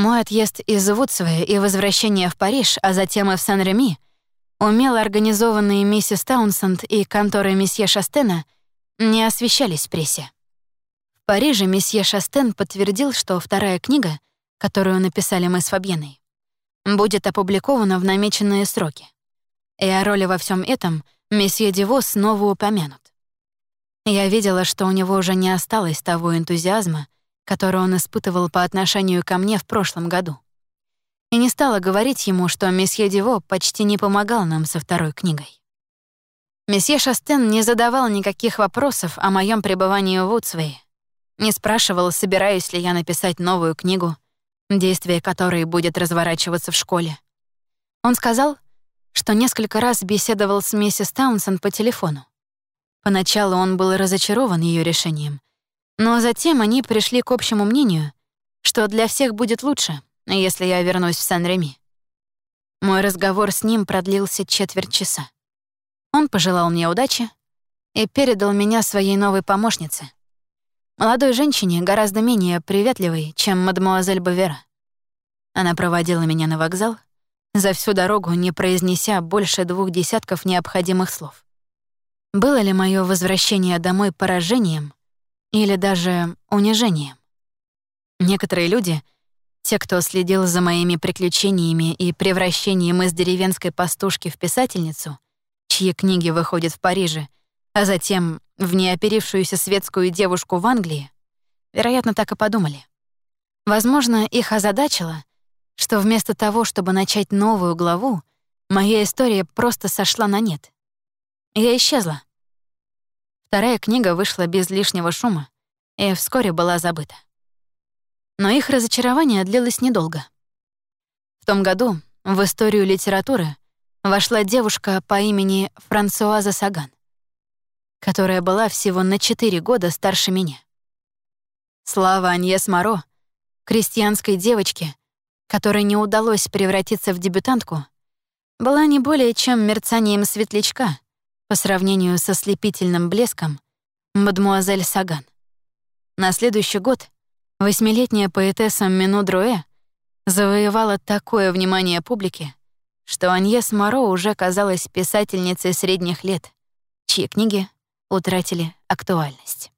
Мой отъезд из Вудсвея и возвращение в Париж, а затем и в Сан-Реми, умело организованные миссис Таунсенд и конторы месье Шастена, не освещались в прессе. В Париже месье Шастен подтвердил, что вторая книга, которую написали мы с Фабьеной, будет опубликована в намеченные сроки. И о роли во всем этом месье Диво снова упомянут. Я видела, что у него уже не осталось того энтузиазма, который он испытывал по отношению ко мне в прошлом году. И не стала говорить ему, что месье Диво почти не помогал нам со второй книгой. Месье Шастен не задавал никаких вопросов о моем пребывании в Вудсвее, не спрашивал, собираюсь ли я написать новую книгу, действие которой будет разворачиваться в школе. Он сказал, что несколько раз беседовал с миссис Таунсон по телефону. Поначалу он был разочарован ее решением, но затем они пришли к общему мнению, что для всех будет лучше, если я вернусь в Сан-Реми. Мой разговор с ним продлился четверть часа. Он пожелал мне удачи и передал меня своей новой помощнице, молодой женщине, гораздо менее приветливой, чем мадемуазель Бавера. Она проводила меня на вокзал, за всю дорогу не произнеся больше двух десятков необходимых слов. Было ли мое возвращение домой поражением или даже унижением? Некоторые люди, те, кто следил за моими приключениями и превращением из деревенской пастушки в писательницу, чьи книги выходят в Париже, а затем в неоперившуюся светскую девушку в Англии, вероятно, так и подумали. Возможно, их озадачило, что вместо того, чтобы начать новую главу, моя история просто сошла на нет. Я исчезла. Вторая книга вышла без лишнего шума и вскоре была забыта. Но их разочарование длилось недолго. В том году в историю литературы вошла девушка по имени Франсуаза Саган, которая была всего на четыре года старше меня. Слава Аньес Моро, крестьянской девочке, которой не удалось превратиться в дебютантку, была не более чем мерцанием светлячка по сравнению со слепительным блеском мадмуазель Саган. На следующий год восьмилетняя поэтесса Мину Друэ завоевала такое внимание публики, что Аньес Моро уже казалась писательницей средних лет, чьи книги утратили актуальность.